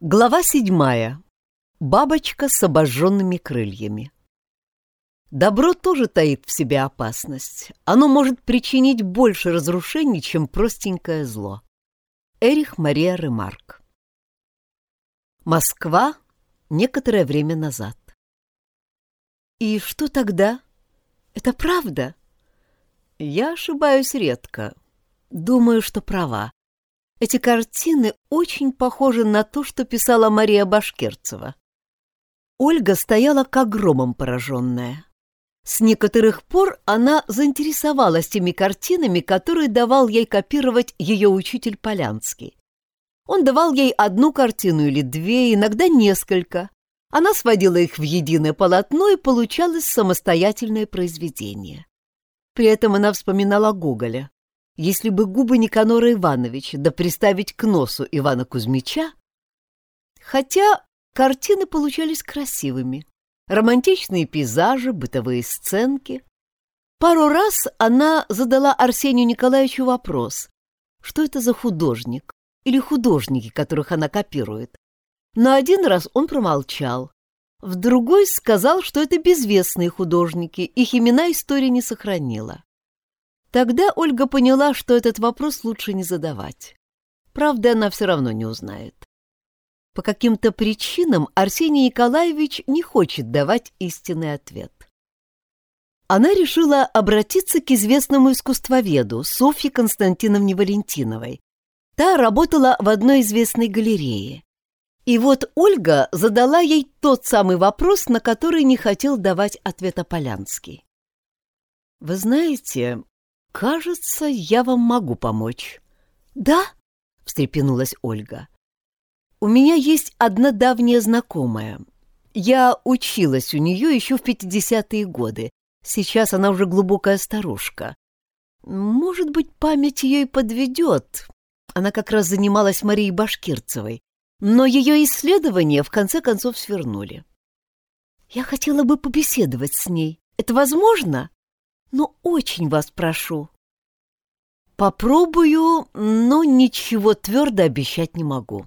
Глава седьмая. Бабочка с обожженными крыльями. Добро тоже таит в себе опасность. Оно может причинить больше разрушений, чем простенькое зло. Эрих Мария Ремарк. Москва некоторое время назад. И что тогда? Это правда? Я ошибаюсь редко. Думаю, что права. Эти картины очень похожи на то, что писала Мария Башкирцева. Ольга стояла как громом пораженная. С некоторых пор она заинтересовалась теми картинами, которые давал ей копировать ее учитель Полянский. Он давал ей одну картину или две, иногда несколько. Она сводила их в единое полотно, и получалось самостоятельное произведение. При этом она вспоминала Гоголя. Если бы губы Никанора Ивановича да приставить к носу Ивана Кузьмича... Хотя картины получались красивыми. Романтичные пейзажи, бытовые сценки. Пару раз она задала Арсению Николаевичу вопрос, что это за художник или художники, которых она копирует. Но один раз он промолчал. В другой сказал, что это безвестные художники, их имена история не сохранила. Тогда Ольга поняла, что этот вопрос лучше не задавать. Правда, она все равно не узнает. По каким-то причинам Арсений Николаевич не хочет давать истинный ответ. Она решила обратиться к известному искусствоведу Софье Константиновне Валентиновой. Та работала в одной известной галерее. И вот Ольга задала ей тот самый вопрос, на который не хотел давать ответа Полянский. «Вы знаете, «Кажется, я вам могу помочь». «Да?» — встрепенулась Ольга. «У меня есть одна давняя знакомая. Я училась у нее еще в пятидесятые годы. Сейчас она уже глубокая старушка. Может быть, память ее и подведет. Она как раз занималась Марией Башкирцевой, но ее исследования в конце концов свернули. Я хотела бы побеседовать с ней. Это возможно?» Но очень вас прошу. Попробую, но ничего твердо обещать не могу.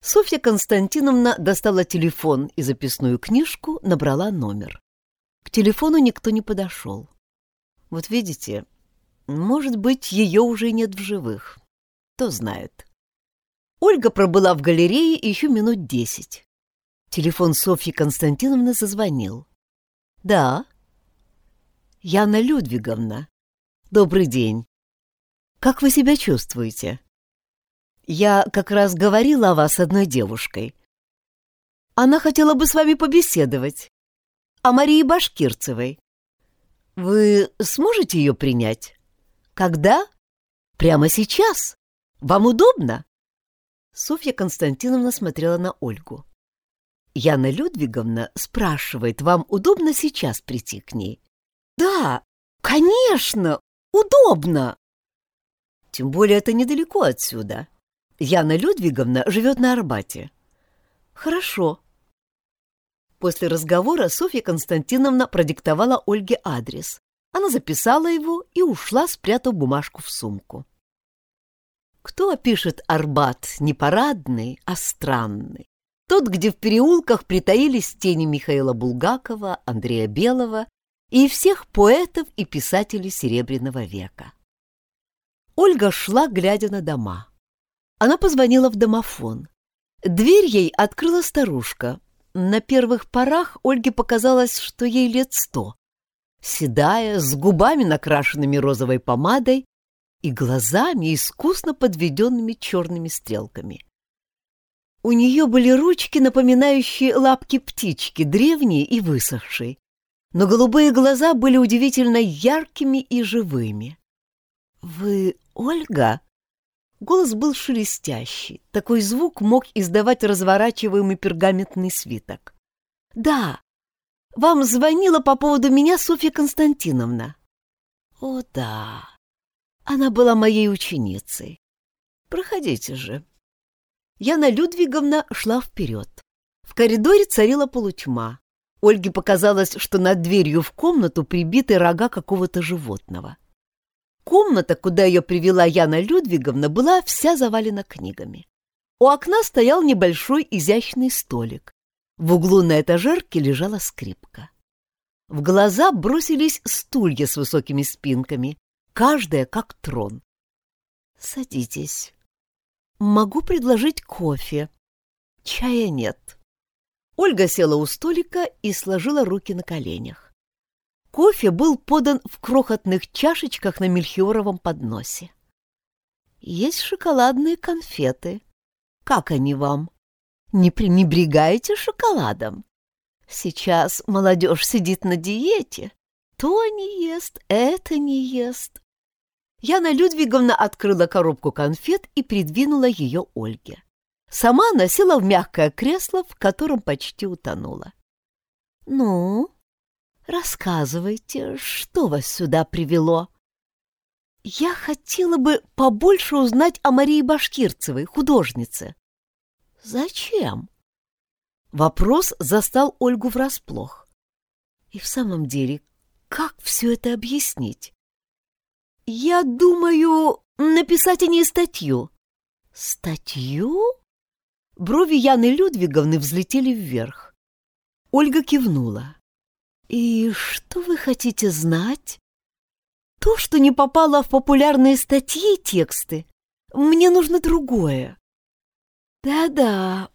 Софья Константиновна достала телефон и записную книжку, набрала номер. К телефону никто не подошел. Вот видите, может быть, ее уже нет в живых. Кто знает. Ольга пробыла в галерее еще минут десять. Телефон Софьи Константиновны зазвонил. «Да», Яна Людвиговна. Добрый день. Как вы себя чувствуете? Я как раз говорила о вас одной девушкой. Она хотела бы с вами побеседовать. О Марии Башкирцевой. Вы сможете ее принять? Когда? Прямо сейчас? Вам удобно? Софья Константиновна смотрела на Ольгу. Яна Людвиговна спрашивает, вам удобно сейчас прийти к ней? Да, конечно, удобно. Тем более это недалеко отсюда. Яна Людвиговна живет на Арбате. Хорошо. После разговора Софья Константиновна продиктовала Ольге адрес. Она записала его и ушла, спрятав бумажку в сумку. Кто опишет Арбат не парадный, а странный? Тот, где в переулках притаились тени Михаила Булгакова, Андрея Белого и всех поэтов и писателей Серебряного века. Ольга шла, глядя на дома. Она позвонила в домофон. Дверь ей открыла старушка. На первых порах Ольге показалось, что ей лет сто. Седая, с губами накрашенными розовой помадой и глазами, искусно подведенными черными стрелками. У нее были ручки, напоминающие лапки птички, древние и высохшие но голубые глаза были удивительно яркими и живыми. «Вы Ольга?» Голос был шелестящий. Такой звук мог издавать разворачиваемый пергаментный свиток. «Да, вам звонила по поводу меня Софья Константиновна». «О, да, она была моей ученицей. Проходите же». Яна Людвиговна шла вперед. В коридоре царила полутьма. Ольге показалось, что над дверью в комнату прибиты рога какого-то животного. Комната, куда ее привела Яна Людвиговна, была вся завалена книгами. У окна стоял небольшой изящный столик. В углу на этажерке лежала скрипка. В глаза бросились стулья с высокими спинками, каждая как трон. «Садитесь. Могу предложить кофе. Чая нет». Ольга села у столика и сложила руки на коленях. Кофе был подан в крохотных чашечках на мельхиоровом подносе. Есть шоколадные конфеты. Как они вам? Не пренебрегаете шоколадом? Сейчас молодежь сидит на диете. То не ест, это не ест. Яна Людвиговна открыла коробку конфет и придвинула ее Ольге. Сама она села в мягкое кресло, в котором почти утонула. «Ну, рассказывайте, что вас сюда привело?» Я хотела бы побольше узнать о Марии Башкирцевой, художнице. Зачем? Вопрос застал Ольгу врасплох. И в самом деле, как все это объяснить? Я думаю, написать о ней статью. Статью? Брови Яны Людвиговны взлетели вверх. Ольга кивнула. «И что вы хотите знать?» То, что не попало в популярные статьи и тексты. Мне нужно другое. Да-да,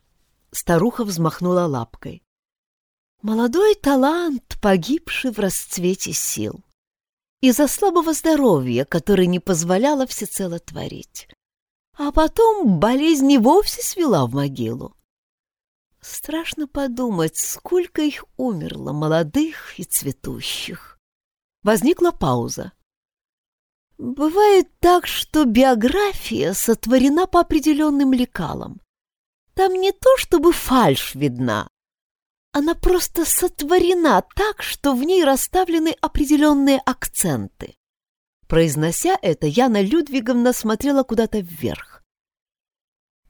старуха взмахнула лапкой. Молодой талант, погибший в расцвете сил. Из-за слабого здоровья, которое не позволяло всецело творить. А потом болезнь и вовсе свела в могилу. Страшно подумать, сколько их умерло, молодых и цветущих. Возникла пауза. Бывает так, что биография сотворена по определенным лекалам. Там не то чтобы фальшь видна, она просто сотворена так, что в ней расставлены определенные акценты. Произнося это, Яна Людвиговна смотрела куда-то вверх.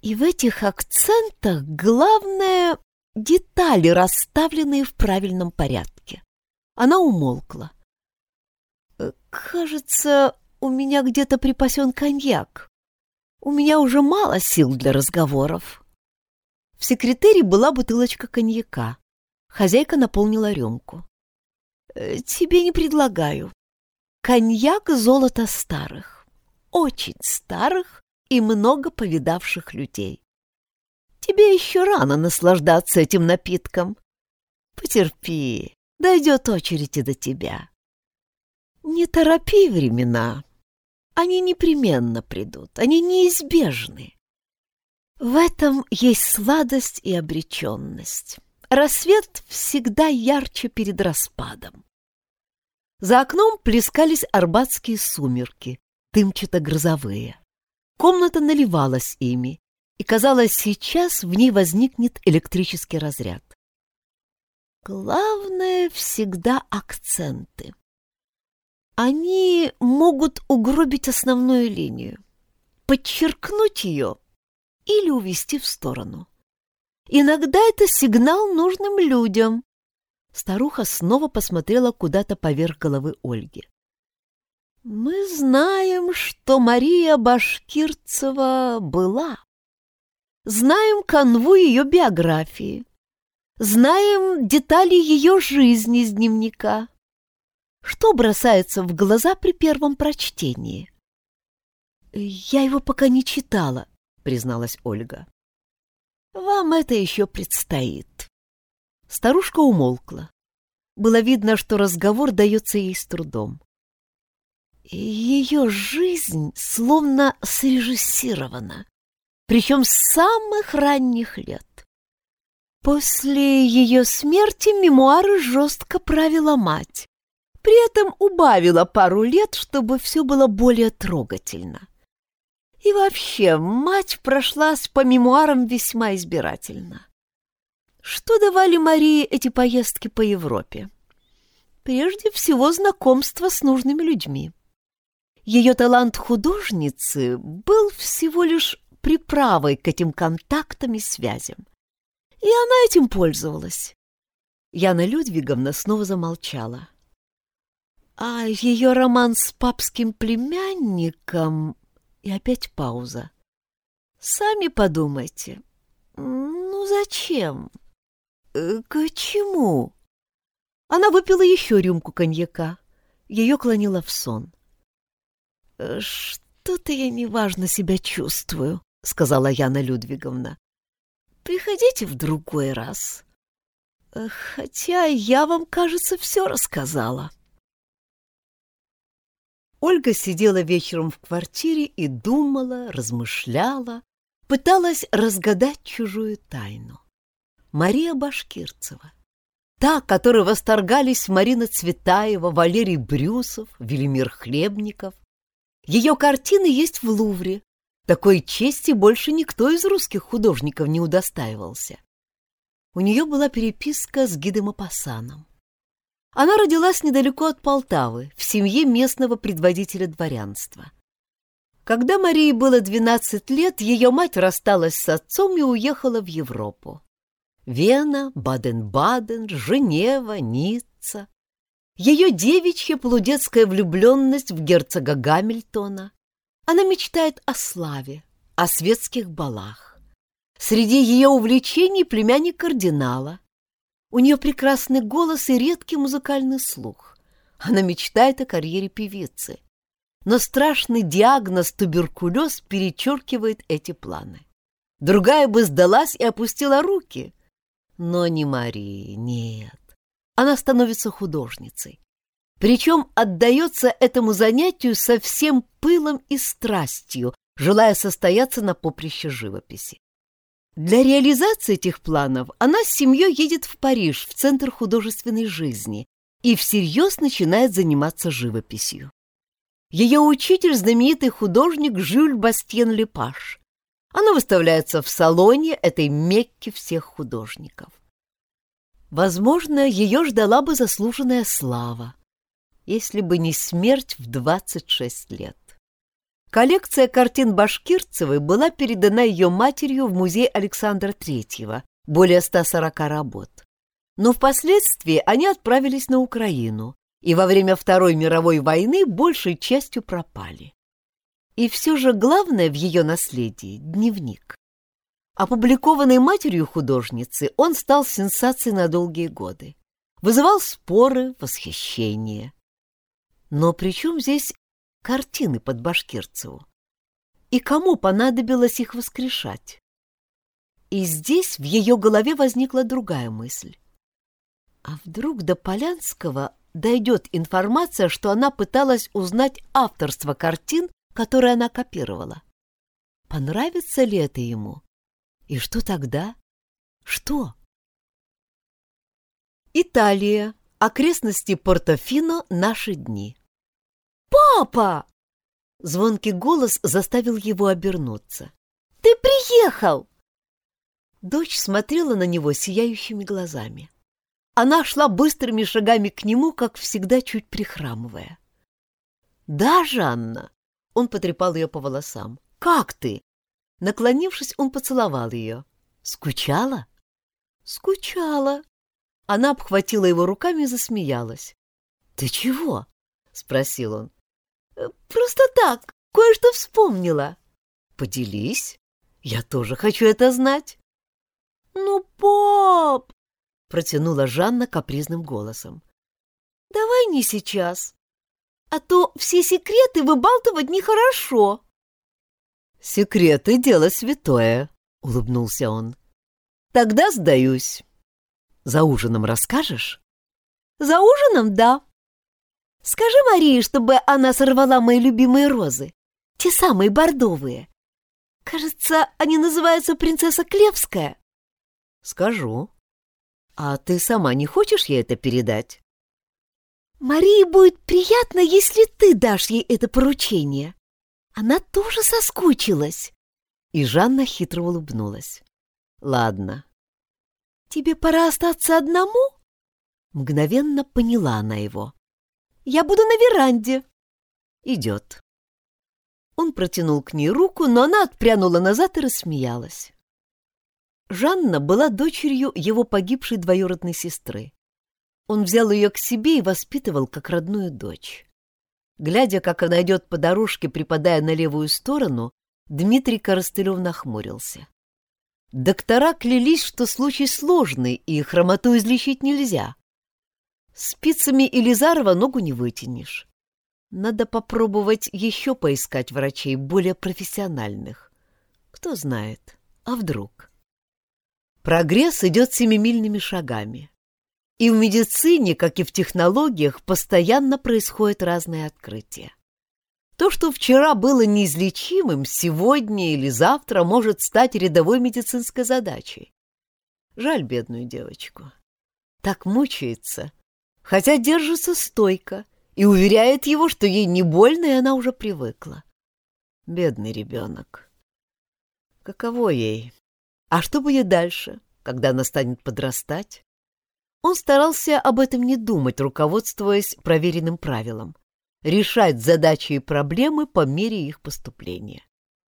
И в этих акцентах главное — детали, расставленные в правильном порядке. Она умолкла. «Э, «Кажется, у меня где-то припасен коньяк. У меня уже мало сил для разговоров. В секретаре была бутылочка коньяка. Хозяйка наполнила рюмку. «Э, «Тебе не предлагаю. Коньяк — золото старых. Очень старых и много повидавших людей. Тебе еще рано наслаждаться этим напитком. Потерпи, дойдет очередь и до тебя. Не торопи времена, они непременно придут, они неизбежны. В этом есть сладость и обреченность. Рассвет всегда ярче перед распадом. За окном плескались арбатские сумерки, дымчато-грозовые. Комната наливалась ими, и, казалось, сейчас в ней возникнет электрический разряд. Главное всегда акценты. Они могут угробить основную линию, подчеркнуть ее или увести в сторону. Иногда это сигнал нужным людям. Старуха снова посмотрела куда-то поверх головы Ольги. Мы знаем, что Мария Башкирцева была. Знаем канву ее биографии. Знаем детали ее жизни из дневника. Что бросается в глаза при первом прочтении? «Я его пока не читала», — призналась Ольга. «Вам это еще предстоит». Старушка умолкла. Было видно, что разговор дается ей с трудом. Ее жизнь словно срежиссирована, причем с самых ранних лет. После ее смерти мемуары жестко правила мать, при этом убавила пару лет, чтобы все было более трогательно. И вообще, мать прошлась по мемуарам весьма избирательно. Что давали Марии эти поездки по Европе? Прежде всего, знакомство с нужными людьми. Ее талант художницы был всего лишь приправой к этим контактам и связям. И она этим пользовалась. Яна Людвиговна снова замолчала. А ее роман с папским племянником... И опять пауза. Сами подумайте. Ну, зачем? Э, к чему? Она выпила еще рюмку коньяка. Ее клонило в сон. «Э, «Что-то я неважно себя чувствую», — сказала Яна Людвиговна. «Приходите в другой раз. Э, хотя я вам, кажется, все рассказала». Ольга сидела вечером в квартире и думала, размышляла, пыталась разгадать чужую тайну. Мария Башкирцева, та, которой восторгались Марина Цветаева, Валерий Брюсов, Велимир Хлебников. Ее картины есть в Лувре. Такой чести больше никто из русских художников не удостаивался. У нее была переписка с Гидом Апасаном. Она родилась недалеко от Полтавы, в семье местного предводителя дворянства. Когда Марии было 12 лет, ее мать рассталась с отцом и уехала в Европу. Вена, Баден-Баден, Женева, Ницца. Ее девичья полудетская влюбленность в герцога Гамильтона. Она мечтает о славе, о светских балах. Среди ее увлечений племянник кардинала. У нее прекрасный голос и редкий музыкальный слух. Она мечтает о карьере певицы но страшный диагноз туберкулез перечеркивает эти планы. Другая бы сдалась и опустила руки. Но не Мария, нет. Она становится художницей. Причем отдается этому занятию со всем пылом и страстью, желая состояться на поприще живописи. Для реализации этих планов она с семьей едет в Париж, в Центр художественной жизни, и всерьез начинает заниматься живописью. Ее учитель — знаменитый художник Жюль Бастьен Лепаш. Она выставляется в салоне этой Мекки всех художников. Возможно, ее ждала бы заслуженная слава, если бы не смерть в 26 лет. Коллекция картин Башкирцевой была передана ее матерью в музей Александра III, более 140 работ. Но впоследствии они отправились на Украину, и во время Второй мировой войны большей частью пропали. И все же главное в ее наследии — дневник. Опубликованный матерью художницы, он стал сенсацией на долгие годы. Вызывал споры, восхищение. Но при чем здесь картины под Башкирцеву? И кому понадобилось их воскрешать? И здесь в ее голове возникла другая мысль. А вдруг до Полянского дойдет информация, что она пыталась узнать авторство картин, которые она копировала. Понравится ли это ему? И что тогда? Что? Италия. Окрестности Портофино. Наши дни. «Папа!» Звонкий голос заставил его обернуться. «Ты приехал!» Дочь смотрела на него сияющими глазами. Она шла быстрыми шагами к нему, как всегда, чуть прихрамывая. «Да, Жанна!» — он потрепал ее по волосам. «Как ты?» Наклонившись, он поцеловал ее. «Скучала?» «Скучала». Она обхватила его руками и засмеялась. «Ты чего?» — спросил он. «Э, «Просто так, кое-что вспомнила». «Поделись. Я тоже хочу это знать». «Ну, пап!» протянула Жанна капризным голосом. «Давай не сейчас, а то все секреты выбалтывать нехорошо». «Секреты — дело святое», — улыбнулся он. «Тогда сдаюсь. За ужином расскажешь?» «За ужином — да. Скажи Марии, чтобы она сорвала мои любимые розы, те самые бордовые. Кажется, они называются принцесса Клевская». «Скажу», а ты сама не хочешь ей это передать? Марии будет приятно, если ты дашь ей это поручение. Она тоже соскучилась. И Жанна хитро улыбнулась. Ладно. Тебе пора остаться одному? Мгновенно поняла она его. Я буду на веранде. Идет. Он протянул к ней руку, но она отпрянула назад и рассмеялась. Жанна была дочерью его погибшей двоюродной сестры. Он взял ее к себе и воспитывал как родную дочь. Глядя, как она идет по дорожке, припадая на левую сторону, Дмитрий Коростылев нахмурился. Доктора клялись, что случай сложный, и хромоту излечить нельзя. Спицами Елизарова ногу не вытянешь. Надо попробовать еще поискать врачей более профессиональных. Кто знает, а вдруг? Прогресс идет семимильными шагами. И в медицине, как и в технологиях, постоянно происходят разные открытия. То, что вчера было неизлечимым, сегодня или завтра может стать рядовой медицинской задачей. Жаль бедную девочку. Так мучается, хотя держится стойко и уверяет его, что ей не больно, и она уже привыкла. Бедный ребенок. Каково ей? А что будет дальше, когда она станет подрастать? Он старался об этом не думать, руководствуясь проверенным правилом решать задачи и проблемы по мере их поступления.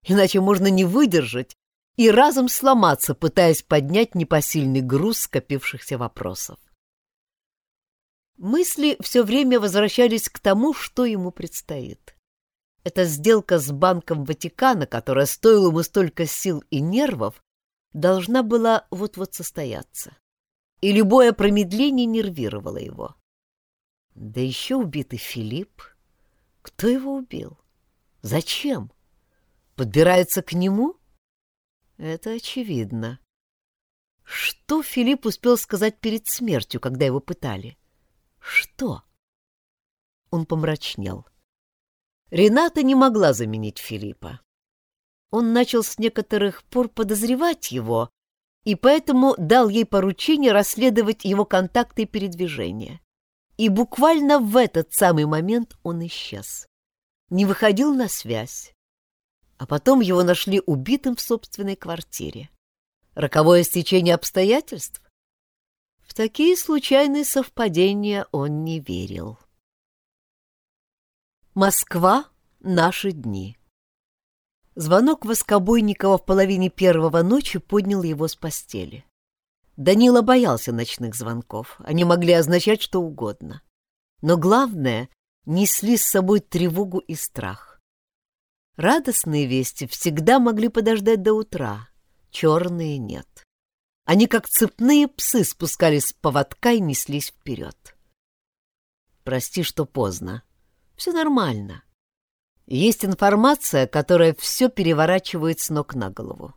Иначе можно не выдержать и разом сломаться, пытаясь поднять непосильный груз скопившихся вопросов. Мысли все время возвращались к тому, что ему предстоит. Эта сделка с Банком Ватикана, которая стоила ему столько сил и нервов, должна была вот-вот состояться. И любое промедление нервировало его. Да еще убитый Филипп. Кто его убил? Зачем? Подбирается к нему? Это очевидно. Что Филипп успел сказать перед смертью, когда его пытали? Что? Он помрачнел. Рената не могла заменить Филиппа. Он начал с некоторых пор подозревать его, и поэтому дал ей поручение расследовать его контакты и передвижения. И буквально в этот самый момент он исчез. Не выходил на связь. А потом его нашли убитым в собственной квартире. Роковое стечение обстоятельств? В такие случайные совпадения он не верил. Москва. Наши дни. Звонок Воскобойникова в половине первого ночи поднял его с постели. Данила боялся ночных звонков, они могли означать что угодно. Но главное, несли с собой тревогу и страх. Радостные вести всегда могли подождать до утра, черные нет. Они, как цепные псы, спускались с поводка и неслись вперед. Прости, что поздно. Все нормально. Есть информация, которая все переворачивает с ног на голову.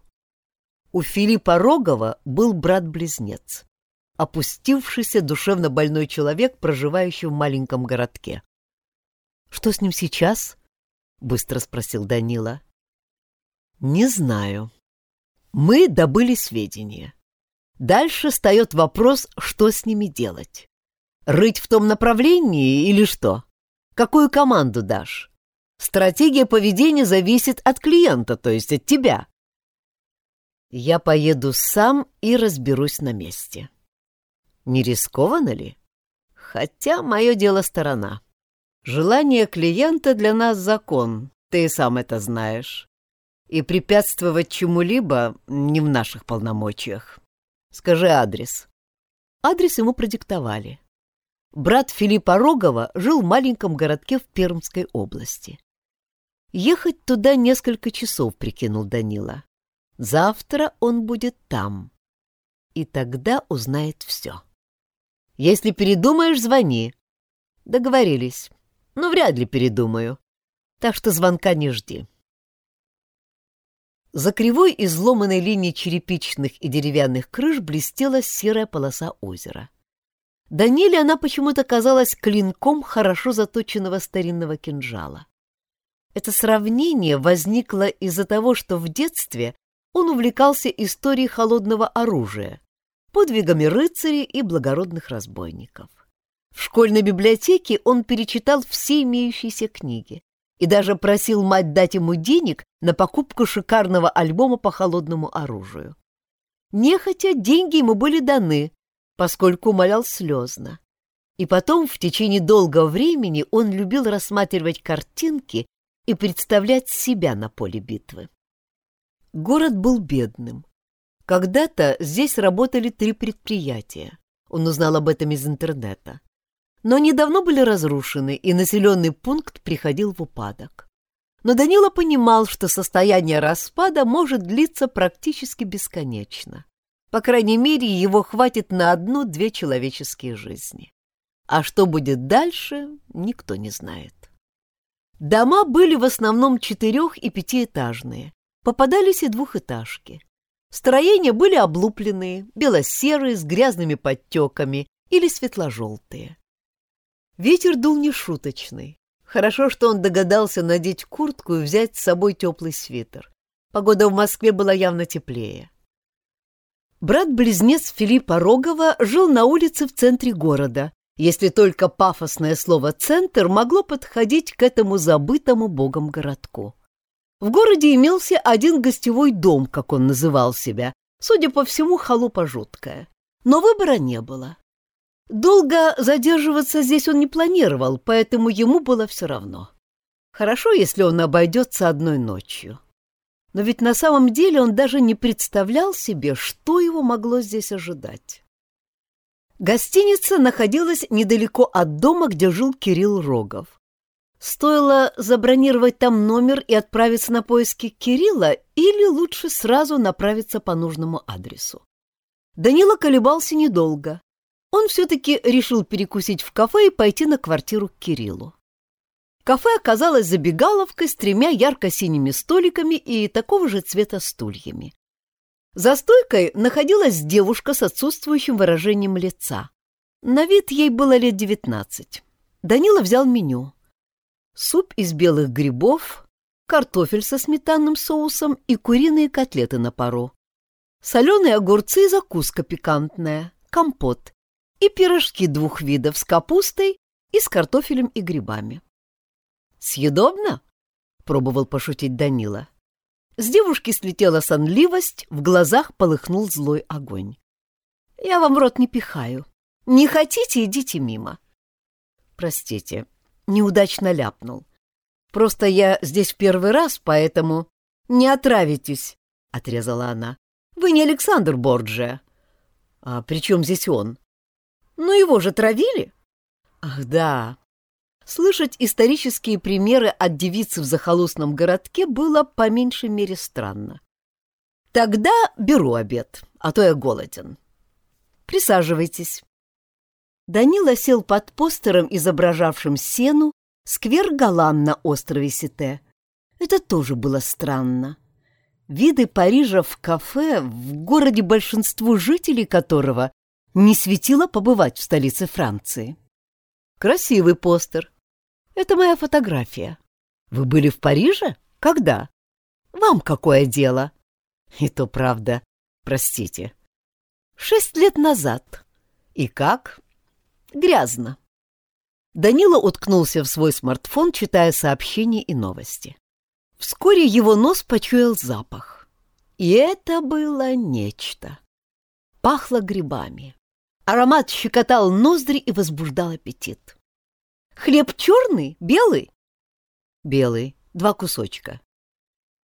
У Филиппа Рогова был брат-близнец, опустившийся душевно больной человек, проживающий в маленьком городке. «Что с ним сейчас?» — быстро спросил Данила. «Не знаю. Мы добыли сведения. Дальше встает вопрос, что с ними делать. Рыть в том направлении или что? Какую команду дашь? Стратегия поведения зависит от клиента, то есть от тебя. Я поеду сам и разберусь на месте. Не рискованно ли? Хотя мое дело сторона. Желание клиента для нас закон, ты сам это знаешь. И препятствовать чему-либо не в наших полномочиях. Скажи адрес. Адрес ему продиктовали. Брат Филиппа Рогова жил в маленьком городке в Пермской области. Ехать туда несколько часов, прикинул Данила. Завтра он будет там. И тогда узнает все. Если передумаешь, звони. Договорились. Но вряд ли передумаю. Так что звонка не жди. За кривой изломанной линией черепичных и деревянных крыш блестела серая полоса озера. Даниле она почему-то казалась клинком хорошо заточенного старинного кинжала. Это сравнение возникло из-за того, что в детстве он увлекался историей холодного оружия, подвигами рыцарей и благородных разбойников. В школьной библиотеке он перечитал все имеющиеся книги и даже просил мать дать ему денег на покупку шикарного альбома по холодному оружию. Нехотя деньги ему были даны, поскольку умолял слезно. И потом, в течение долгого времени, он любил рассматривать картинки и представлять себя на поле битвы. Город был бедным. Когда-то здесь работали три предприятия. Он узнал об этом из интернета. Но они давно были разрушены, и населенный пункт приходил в упадок. но Данила понимал, что состояние распада может длиться практически бесконечно. По крайней мере, его хватит на одну-две человеческие жизни. А что будет дальше, никто не знает. Дома были в основном четырех- и пятиэтажные, попадались и двухэтажки. Строения были облупленные, бело-серые, с грязными подтеками или светло-желтые. Ветер дул нешуточный. Хорошо, что он догадался надеть куртку и взять с собой теплый свитер. Погода в Москве была явно теплее. Брат-близнец Филиппа Рогова жил на улице в центре города, если только пафосное слово «центр» могло подходить к этому забытому богом городку. В городе имелся один гостевой дом, как он называл себя, судя по всему, халупа жуткая. Но выбора не было. Долго задерживаться здесь он не планировал, поэтому ему было все равно. Хорошо, если он обойдется одной ночью. Но ведь на самом деле он даже не представлял себе, что его могло здесь ожидать. Гостиница находилась недалеко от дома, где жил Кирилл Рогов. Стоило забронировать там номер и отправиться на поиски Кирилла или лучше сразу направиться по нужному адресу. Данила колебался недолго. Он все-таки решил перекусить в кафе и пойти на квартиру к Кириллу. Кафе оказалось забегаловкой с тремя ярко-синими столиками и такого же цвета стульями. За стойкой находилась девушка с отсутствующим выражением лица. На вид ей было лет девятнадцать. Данила взял меню. Суп из белых грибов, картофель со сметанным соусом и куриные котлеты на пару. Соленые огурцы и закуска пикантная, компот и пирожки двух видов с капустой и с картофелем и грибами. «Съедобно?» — пробовал пошутить Данила. С девушки слетела сонливость, в глазах полыхнул злой огонь. «Я вам рот не пихаю. Не хотите, идите мимо». «Простите, неудачно ляпнул. Просто я здесь в первый раз, поэтому...» «Не отравитесь», — отрезала она. «Вы не Александр Борджия». «А при чем здесь он?» «Ну его же травили». «Ах, да, Слышать исторические примеры от девицы в захолустном городке было по меньшей мере странно. Тогда беру обед, а то я голоден. Присаживайтесь. Данила сел под постером, изображавшим сену, сквер Галан на острове Сите. Это тоже было странно. Виды Парижа в кафе, в городе большинству жителей которого не светило побывать в столице Франции. Красивый постер, это моя фотография. Вы были в Париже? Когда? Вам какое дело? И то правда. Простите. Шесть лет назад. И как? Грязно. Данила уткнулся в свой смартфон, читая сообщения и новости. Вскоре его нос почуял запах. И это было нечто. Пахло грибами. Аромат щекотал ноздри и возбуждал аппетит. Хлеб черный, белый? Белый, два кусочка.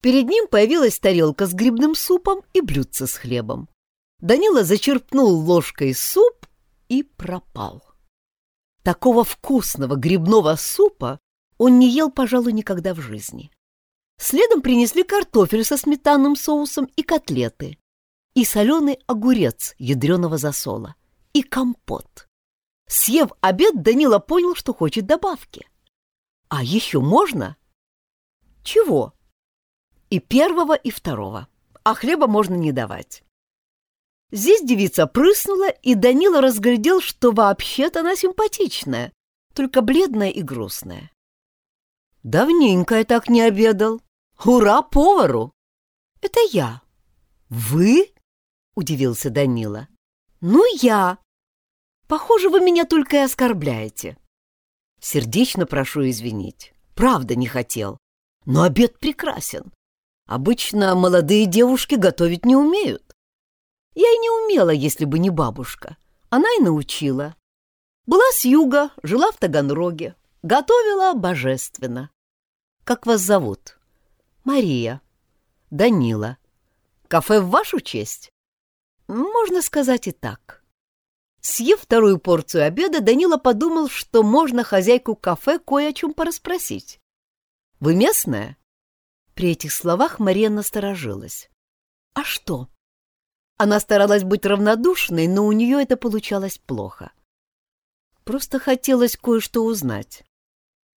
Перед ним появилась тарелка с грибным супом и блюдце с хлебом. Данила зачерпнул ложкой суп и пропал. Такого вкусного грибного супа он не ел, пожалуй, никогда в жизни. Следом принесли картофель со сметанным соусом и котлеты, и соленый огурец ядреного засола, и компот. Съев обед, Данила понял, что хочет добавки. А еще можно? Чего? И первого, и второго. А хлеба можно не давать. Здесь девица прыснула, и Данила разглядел, что вообще-то она симпатичная, только бледная и грустная. Давненько я так не обедал. Ура повару! Это я. Вы? Удивился Данила. Ну, я, Похоже, вы меня только и оскорбляете. Сердечно прошу извинить. Правда не хотел. Но обед прекрасен. Обычно молодые девушки готовить не умеют. Я и не умела, если бы не бабушка. Она и научила. Была с юга, жила в Таганроге. Готовила божественно. Как вас зовут? Мария. Данила. Кафе в вашу честь? Можно сказать и так. Съев вторую порцию обеда, Данила подумал, что можно хозяйку кафе кое о чем порасспросить. «Вы местная?» При этих словах Мария насторожилась. «А что?» Она старалась быть равнодушной, но у нее это получалось плохо. Просто хотелось кое-что узнать.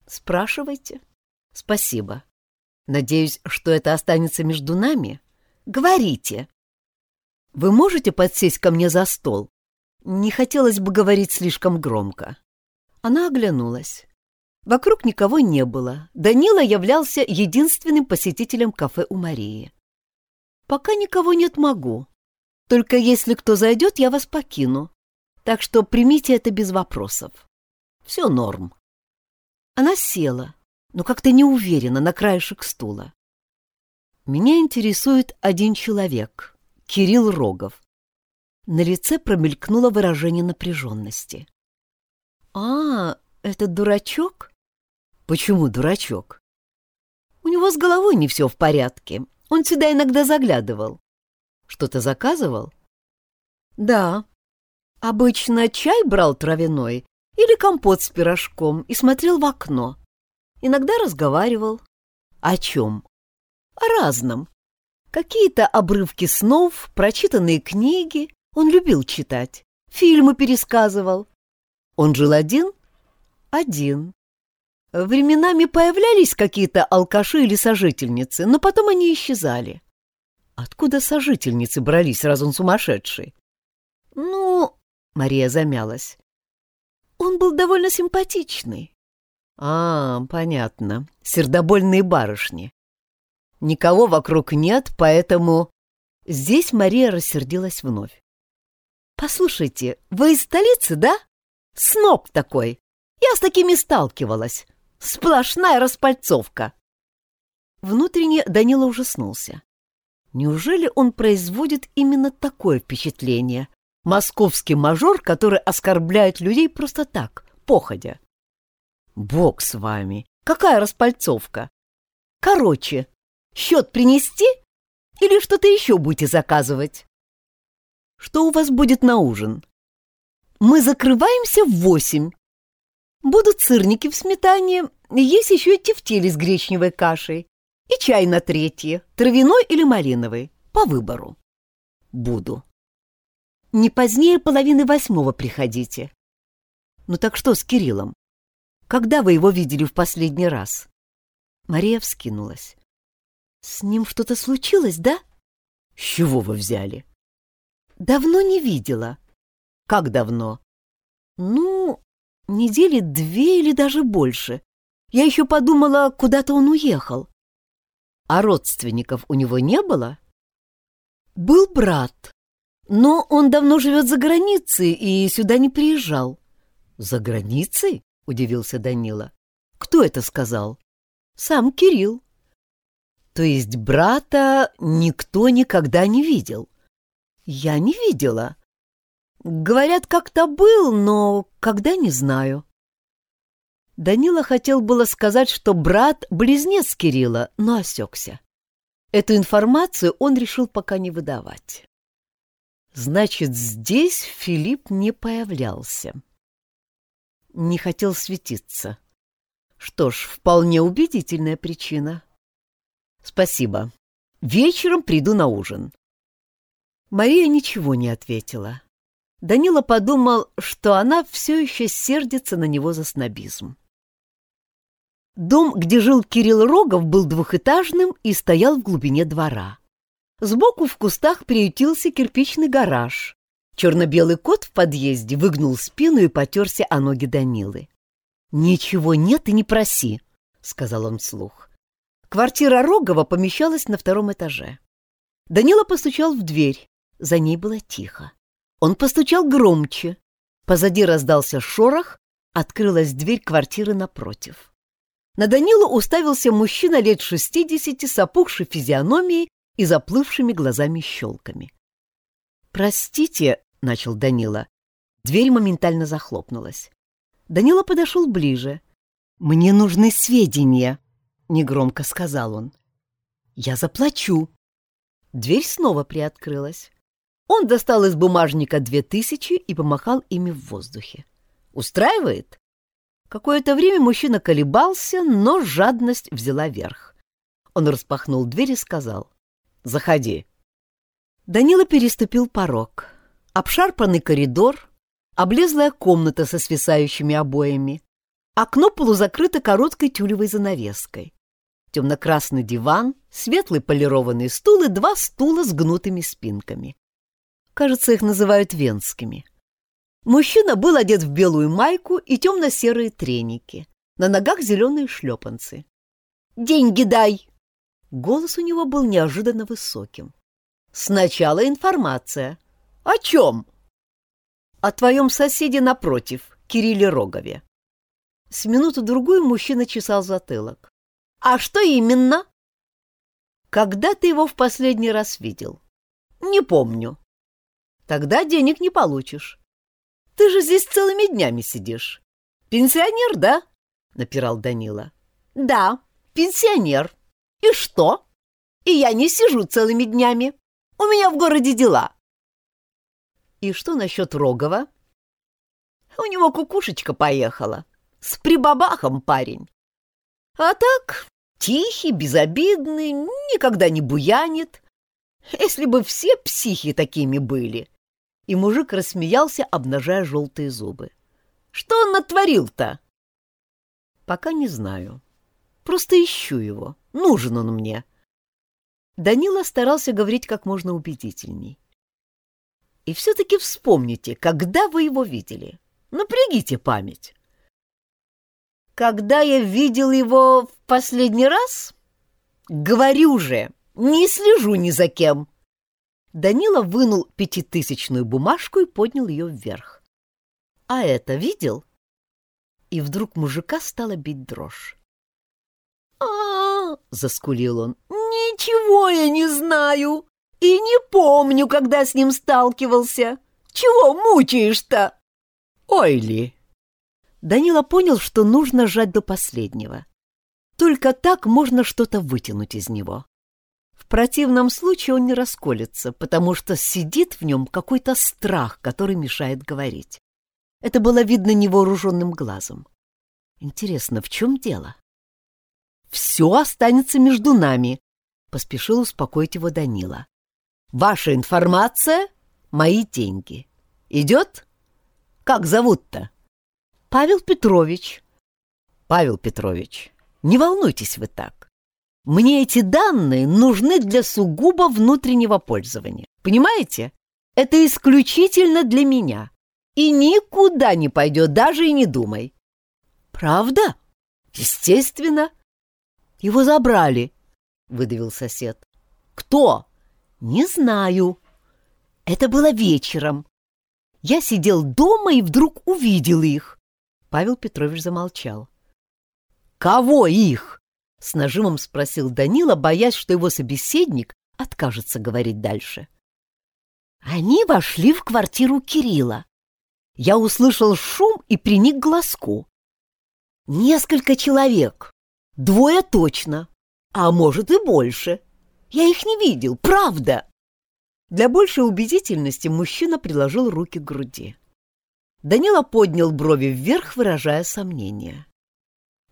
«Спрашивайте». «Спасибо. Надеюсь, что это останется между нами?» «Говорите». «Вы можете подсесть ко мне за стол?» Не хотелось бы говорить слишком громко. Она оглянулась. Вокруг никого не было. Данила являлся единственным посетителем кафе у Марии. «Пока никого нет могу. Только если кто зайдет, я вас покину. Так что примите это без вопросов. Все норм». Она села, но как-то неуверенно на краешек стула. «Меня интересует один человек, Кирилл Рогов». На лице промелькнуло выражение напряженности. «А, этот дурачок?» Почему дурачок? У него с головой не все в порядке. Он сюда иногда заглядывал. Что-то заказывал? Да. Обычно чай брал травяной или компот с пирожком и смотрел в окно. Иногда разговаривал. О чем? О разном. Какие-то обрывки снов, прочитанные книги. Он любил читать. Фильмы пересказывал. Он жил один? Один. Временами появлялись какие-то алкаши или сожительницы, но потом они исчезали. Откуда сожительницы брались, раз он сумасшедший? Ну, Мария замялась. Он был довольно симпатичный. А, понятно. Сердобольные барышни. Никого вокруг нет, поэтому... Здесь Мария рассердилась вновь. «Послушайте, вы из столицы, да? Сноб такой. Я с такими сталкивалась. Сплошная распальцовка. Внутренне Данила ужаснулся. Неужели он производит именно такое впечатление? Московский мажор, который оскорбляет людей просто так, походя. Бог с вами! Какая распальцовка? Короче, счет принести или что-то еще будете заказывать? Что у вас будет на ужин? Мы закрываемся в восемь. Будут сырники в сметане, есть еще и тефтели с гречневой кашей. И чай на третье, травяной или малиновый, по выбору. Буду. Не позднее половины восьмого приходите. Ну так что с Кириллом? Когда вы его видели в последний раз? Мария вскинулась. С ним что-то случилось, да? С чего вы взяли? Давно не видела. Как давно? Ну, Недели две или даже больше. Я еще подумала, куда-то он уехал. А родственников у него не было? Был брат, но он давно живет за границей и сюда не приезжал. За границей? Удивился Данила. Кто это сказал? Сам Кирилл. То есть брата никто никогда не видел? Я не видела. Говорят, как-то был, но когда не знаю. Данила хотел было сказать, что брат — близнец Кирилла, но осекся. Эту информацию он решил пока не выдавать. Значит, здесь Филипп не появлялся. Не хотел светиться. Что ж, вполне убедительная причина. Спасибо. Вечером приду на ужин. Мария ничего не ответила. Данила подумал, что она все еще сердится на него за снобизм. Дом, где жил Кирилл Рогов, был двухэтажным и стоял в глубине двора. Сбоку в кустах приютился кирпичный гараж. Черно-белый кот в подъезде выгнул спину и потерся о ноги Данилы. «Ничего нет и не проси», — сказал он вслух. Квартира Рогова помещалась на втором этаже. Данила постучал в дверь. За ней было тихо. Он постучал громче. Позади раздался шорох, открылась дверь квартиры напротив. На Данилу уставился мужчина лет шестидесяти с опухшей физиономией и заплывшими глазами-щелками. «Простите», — начал Данила. Дверь моментально захлопнулась. Данила подошел ближе. «Мне нужны сведения», — негромко сказал он. «Я заплачу». Дверь снова приоткрылась. Он достал из бумажника две тысячи и помахал ими в воздухе. «Устраивает?» Какое-то время мужчина колебался, но жадность взяла верх. Он распахнул дверь и сказал. «Заходи». Данила переступил порог. Обшарпанный коридор, облезлая комната со свисающими обоями, окно полузакрыто короткой тюлевой занавеской, темно-красный диван, светлый полированный стул и два стула с гнутыми спинками. Кажется, их называют венскими. Мужчина был одет в белую майку и темно-серые треники. На ногах зеленые шлепанцы. «Деньги дай!» Голос у него был неожиданно высоким. «Сначала информация. О чем?» «О твоем соседе напротив, Кирилле Рогове». С минуту-другую мужчина чесал затылок. «А что именно?» «Когда ты его в последний раз видел?» «Не помню». «Тогда денег не получишь. Ты же здесь целыми днями сидишь. Пенсионер, да?» — напирал Данила. «Да, пенсионер. И что? И я не сижу целыми днями. У меня в городе дела. И что насчет Рогова? У него кукушечка поехала. С прибабахом парень. А так, тихий, безобидный, никогда не буянит. Если бы все психи такими были. И мужик рассмеялся, обнажая желтые зубы. Что он натворил-то? Пока не знаю. Просто ищу его. Нужен он мне. Данила старался говорить как можно убедительней. И все-таки вспомните, когда вы его видели. Напрягите память. Когда я видел его в последний раз? Говорю же, не слежу ни за кем. Данила вынул пятитысячную бумажку и поднял ее вверх. А это видел? И вдруг мужика стала бить дрожь заскулил он. «Ничего я не знаю и не помню, когда с ним сталкивался. Чего мучаешь-то?» «Ой ли!» Данила понял, что нужно жать до последнего. Только так можно что-то вытянуть из него. В противном случае он не расколется, потому что сидит в нем какой-то страх, который мешает говорить. Это было видно невооруженным глазом. Интересно, в чем дело? Все останется между нами, — поспешил успокоить его Данила. Ваша информация — мои деньги. Идет? Как зовут-то? Павел Петрович. Павел Петрович, не волнуйтесь вы так. Мне эти данные нужны для сугубо внутреннего пользования. Понимаете? Это исключительно для меня. И никуда не пойдет, даже и не думай. Правда? Естественно. Его забрали, — выдавил сосед. Кто? Не знаю. Это было вечером. Я сидел дома и вдруг увидел их. Павел Петрович замолчал. Кого их? С нажимом спросил Данила, боясь, что его собеседник откажется говорить дальше. Они вошли в квартиру Кирилла. Я услышал шум и приник к глазку. Несколько человек, Двое точно, а может и больше. Я их не видел, правда. Для большей убедительности мужчина приложил руки к груди. Данила поднял брови вверх, выражая сомнение.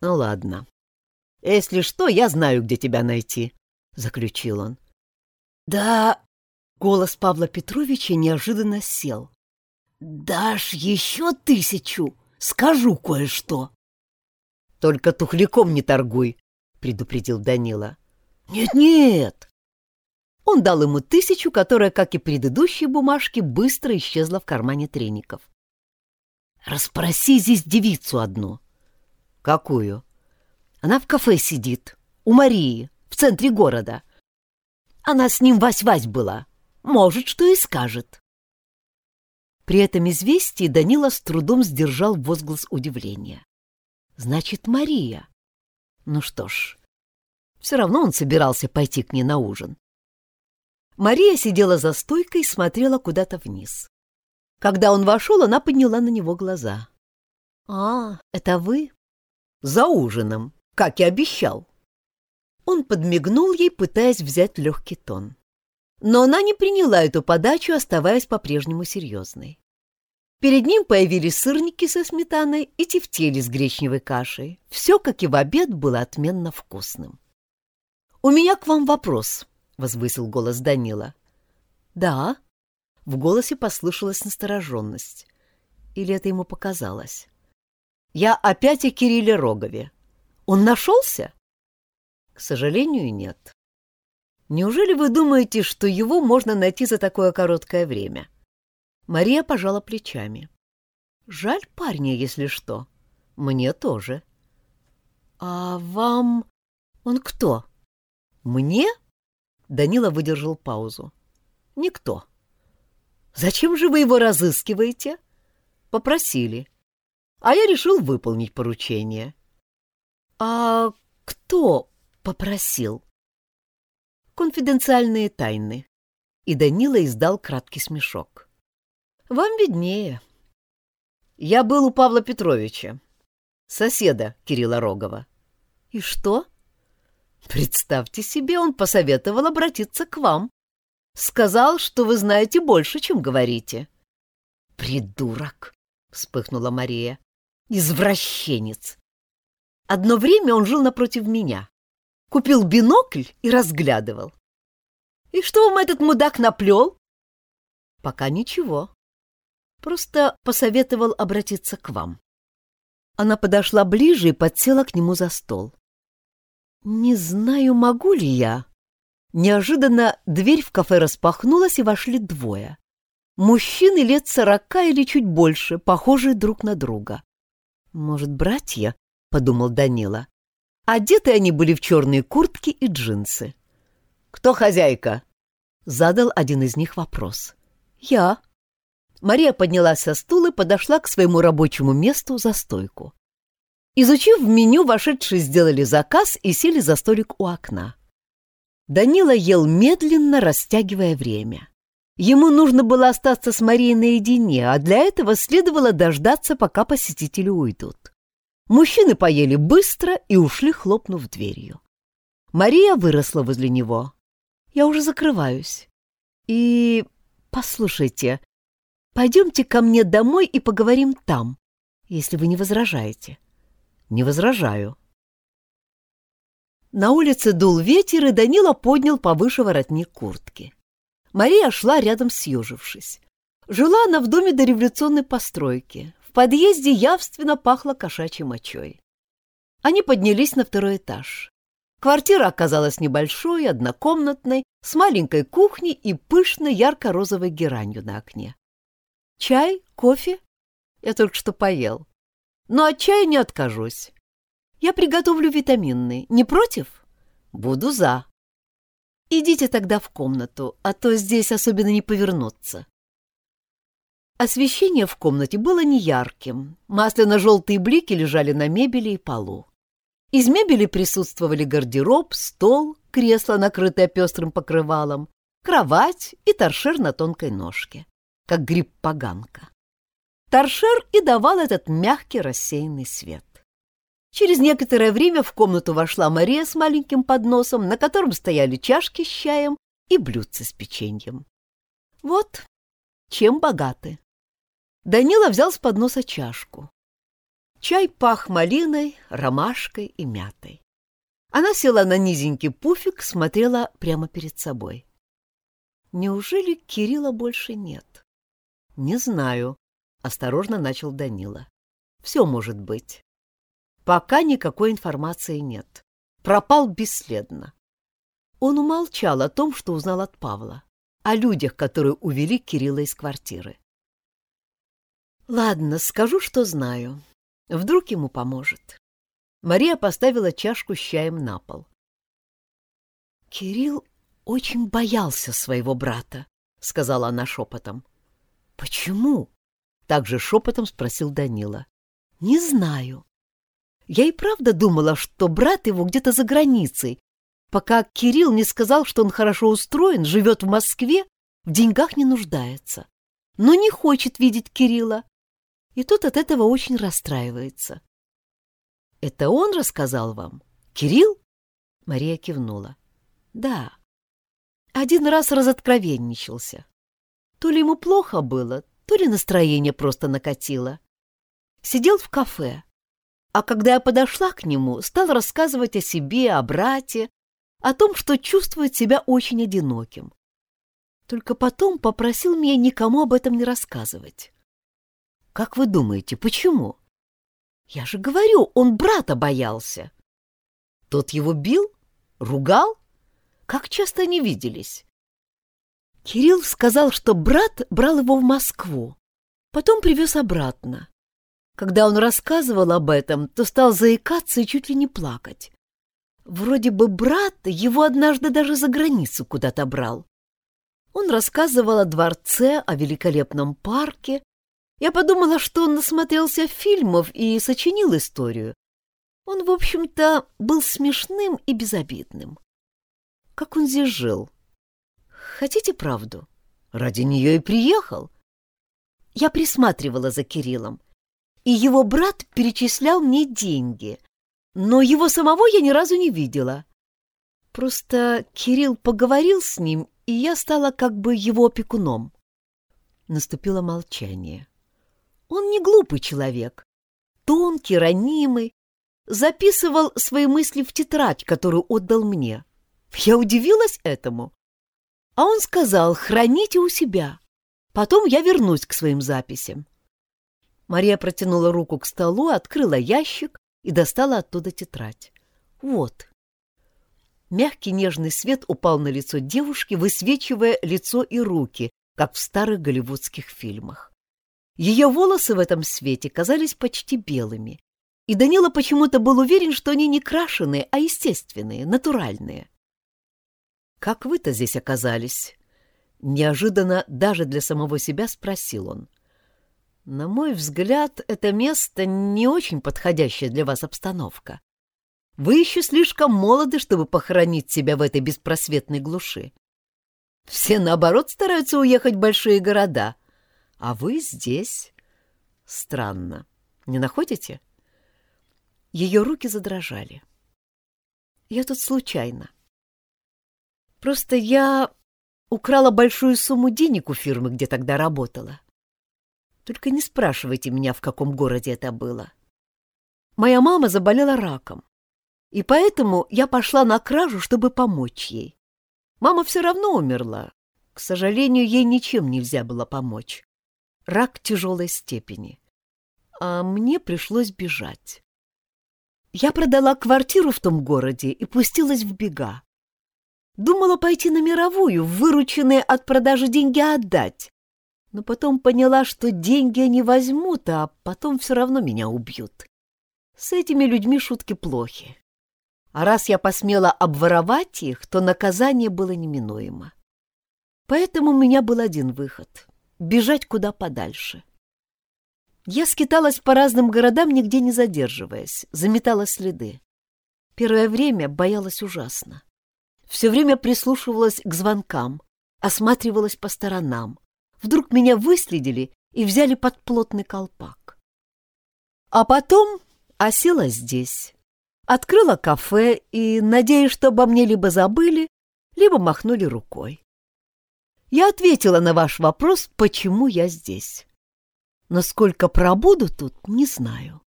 «Ну ладно. Если что, я знаю, где тебя найти», — заключил он. «Да...» — голос Павла Петровича неожиданно сел. «Дашь еще тысячу, скажу кое-что». Только тухляком не торгуй, предупредил Данила. Нет-нет. Он дал ему тысячу, которая, как и предыдущие бумажки, быстро исчезла в кармане треников. Распроси здесь девицу одну. Какую? Она в кафе сидит, у Марии, в центре города. Она с ним вась-вась была. Может, что и скажет. При этом известии Данила с трудом сдержал возглас удивления. Значит, Мария. Ну что ж, все равно он собирался пойти к ней на ужин. Мария сидела за стойкой и смотрела куда-то вниз. Когда он вошел, она подняла на него глаза. «А, это вы?» «За ужином, как и обещал». Он подмигнул ей, пытаясь взять легкий тон. Но она не приняла эту подачу, оставаясь по-прежнему серьезной. Перед ним появились сырники со сметаной и тефтели с гречневой кашей. Все, как и в обед, было отменно вкусным. «У меня к вам вопрос», — возвысил голос Данила. «Да». В голосе послышалась настороженность. Или это ему показалось? «Я опять о Кирилле Рогове. Он нашелся?» «К сожалению, нет. Неужели вы думаете, что его можно найти за такое короткое время?» Мария пожала плечами. «Жаль парня, если что. Мне тоже». «А вам... он кто?» «Мне?» — Данила выдержал паузу. «Никто». «Зачем же вы его разыскиваете?» «Попросили. А я решил выполнить поручение». «А кто попросил?» «Конфиденциальные тайны». И Данила издал краткий смешок. «Вам виднее». «Я был у Павла Петровича, соседа Кирилла Рогова». «И что?» Представьте себе, он посоветовал обратиться к вам. Сказал, что вы знаете больше, чем говорите. Придурок, вспыхнула Мария. Извращенец. Одно время он жил напротив меня. Купил бинокль и разглядывал. И что вам этот мудак наплел? Пока ничего. Просто посоветовал обратиться к вам. Она подошла ближе и подсела к нему за стол. «Не знаю, могу ли я». Неожиданно дверь в кафе распахнулась, и вошли двое. Мужчины лет сорока или чуть больше, похожие друг на друга. «Может, братья?» — подумал Данила. Одеты они были в черные куртки и джинсы. «Кто хозяйка?» — задал один из них вопрос. «Я». Мария поднялась со стула и подошла к своему рабочему месту за стойку. Изучив меню, вошедшие сделали заказ и сели за столик у окна. Данила ел медленно, растягивая время. Ему нужно было остаться с Марией наедине, а для этого следовало дождаться, пока посетители уйдут. Мужчины поели быстро и ушли, хлопнув дверью. Мария выросла возле него. «Я уже закрываюсь. И... послушайте, пойдемте ко мне домой и поговорим там, если вы не возражаете». Не возражаю. На улице дул ветер, и Данила поднял повыше воротник куртки. Мария шла рядом съежившись. Жила она в доме дореволюционной постройки. Подъезде явственно пахло кошачьей мочой. Они поднялись на второй этаж. Квартира оказалась небольшой, однокомнатной, с маленькой кухней и пышной ярко-розовой геранью на окне. «Чай? Кофе?» «Я только что поел но от чая не откажусь. Я приготовлю витаминный. Не против? Буду за. Идите тогда в комнату, а то здесь особенно не повернуться. Освещение в комнате было неярким. Масляно-желтые блики лежали на мебели и полу. Из мебели присутствовали гардероб, стол, кресло, накрытое пестрым покрывалом, кровать и торшер на тонкой ножке, как гриб-поганка. Торшер и давал этот мягкий рассеянный свет. Через некоторое время в комнату вошла Мария с маленьким подносом, на котором стояли чашки с чаем и блюдце с печеньем. Вот чем богаты. Данила взял с подноса чашку. Чай пах малиной, ромашкой и мятой. Она села на низенький пуфик, смотрела прямо перед собой. Неужели Кирилла больше нет? Не знаю, Осторожно начал Данила. Все может быть. Пока никакой информации нет. Пропал бесследно. Он умолчал о том, что узнал от Павла, о людях, которые увели Кирилла из квартиры. Ладно, скажу, что знаю. Вдруг ему поможет. Мария поставила чашку с чаем на пол. Кирилл очень боялся своего брата, сказала она шепотом. Почему? Также шепотом спросил Данила. Не знаю. Я и правда думала, что брат его где-то за границей, пока Кирилл не сказал, что он хорошо устроен, живет в Москве, в деньгах не нуждается, но не хочет видеть Кирилла. И тот от этого очень расстраивается. «Это он рассказал вам? Кирилл?» Мария кивнула. «Да. Один раз разоткровенничался. То ли ему плохо было, то ли настроение просто накатило. Сидел в кафе, а когда я подошла к нему, стал рассказывать о себе, о брате, о том, что чувствует себя очень одиноким. Только потом попросил меня никому об этом не рассказывать. Как вы думаете, почему? Я же говорю, он брата боялся. Тот его бил? Ругал? Как часто они виделись? Кирилл сказал, что брат брал его в Москву, потом привез обратно. Когда он рассказывал об этом, то стал заикаться и чуть ли не плакать. Вроде бы брат его однажды даже за границу куда-то брал. Он рассказывал о дворце, о великолепном парке. Я подумала, что он насмотрелся фильмов и сочинил историю. Он, в общем-то, был смешным и безобидным. Как он здесь жил? Хотите правду? Ради нее и приехал. Я присматривала за Кириллом, и его брат перечислял мне деньги, но его самого я ни разу не видела. Просто Кирилл поговорил с ним, и я стала как бы его опекуном. Наступило молчание. Он не глупый человек, тонкий, ранимый, записывал свои мысли в тетрадь, которую отдал мне. Я удивилась этому. А он сказал, храните у себя. Потом я вернусь к своим записям. Мария протянула руку к столу, открыла ящик и достала оттуда тетрадь. Вот. Мягкий нежный свет упал на лицо девушки, высвечивая лицо и руки, как в старых голливудских фильмах. Ее волосы в этом свете казались почти белыми, и Данила почему-то был уверен, что они не крашеные, а естественные, натуральные. «Как вы-то здесь оказались?» Неожиданно даже для самого себя спросил он. «На мой взгляд, это место не очень подходящая для вас обстановка. Вы еще слишком молоды, чтобы похоронить себя в этой беспросветной глуши. Все, наоборот, стараются уехать в большие города, а вы здесь. Странно, не находите?» Ее руки задрожали. «Я тут случайно. Просто я украла большую сумму денег у фирмы, где тогда работала. Только не спрашивайте меня, в каком городе это было. Моя мама заболела раком, и поэтому я пошла на кражу, чтобы помочь ей. Мама все равно умерла. К сожалению, ей ничем нельзя было помочь. Рак тяжелой степени. А мне пришлось бежать. Я продала квартиру в том городе и пустилась в бега. Думала пойти на мировую, вырученные от продажи деньги отдать. Но потом поняла, что деньги они возьмут, а потом все равно меня убьют. С этими людьми шутки плохи. А раз я посмела обворовать их, то наказание было неминуемо. Поэтому у меня был один выход — бежать куда подальше. Я скиталась по разным городам, нигде не задерживаясь, заметала следы. Первое время боялась ужасно все время прислушивалась к звонкам, осматривалась по сторонам. Вдруг меня выследили и взяли под плотный колпак. А потом осела здесь, открыла кафе и, надеясь, что обо мне либо забыли, либо махнули рукой. Я ответила на ваш вопрос, почему я здесь. Но сколько пробуду тут, не знаю.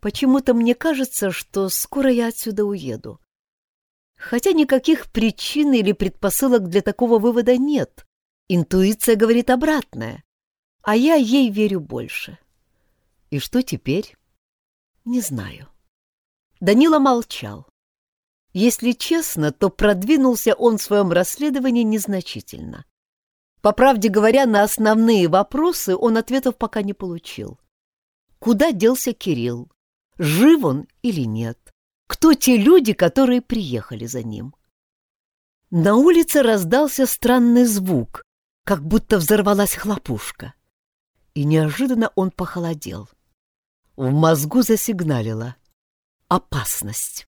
Почему-то мне кажется, что скоро я отсюда уеду. Хотя никаких причин или предпосылок для такого вывода нет. Интуиция говорит обратное. А я ей верю больше. И что теперь? Не знаю. Данила молчал. Если честно, то продвинулся он в своем расследовании незначительно. По правде говоря, на основные вопросы он ответов пока не получил. Куда делся Кирилл? Жив он или нет? кто те люди, которые приехали за ним. На улице раздался странный звук, как будто взорвалась хлопушка. И неожиданно он похолодел. В мозгу засигналило. Опасность.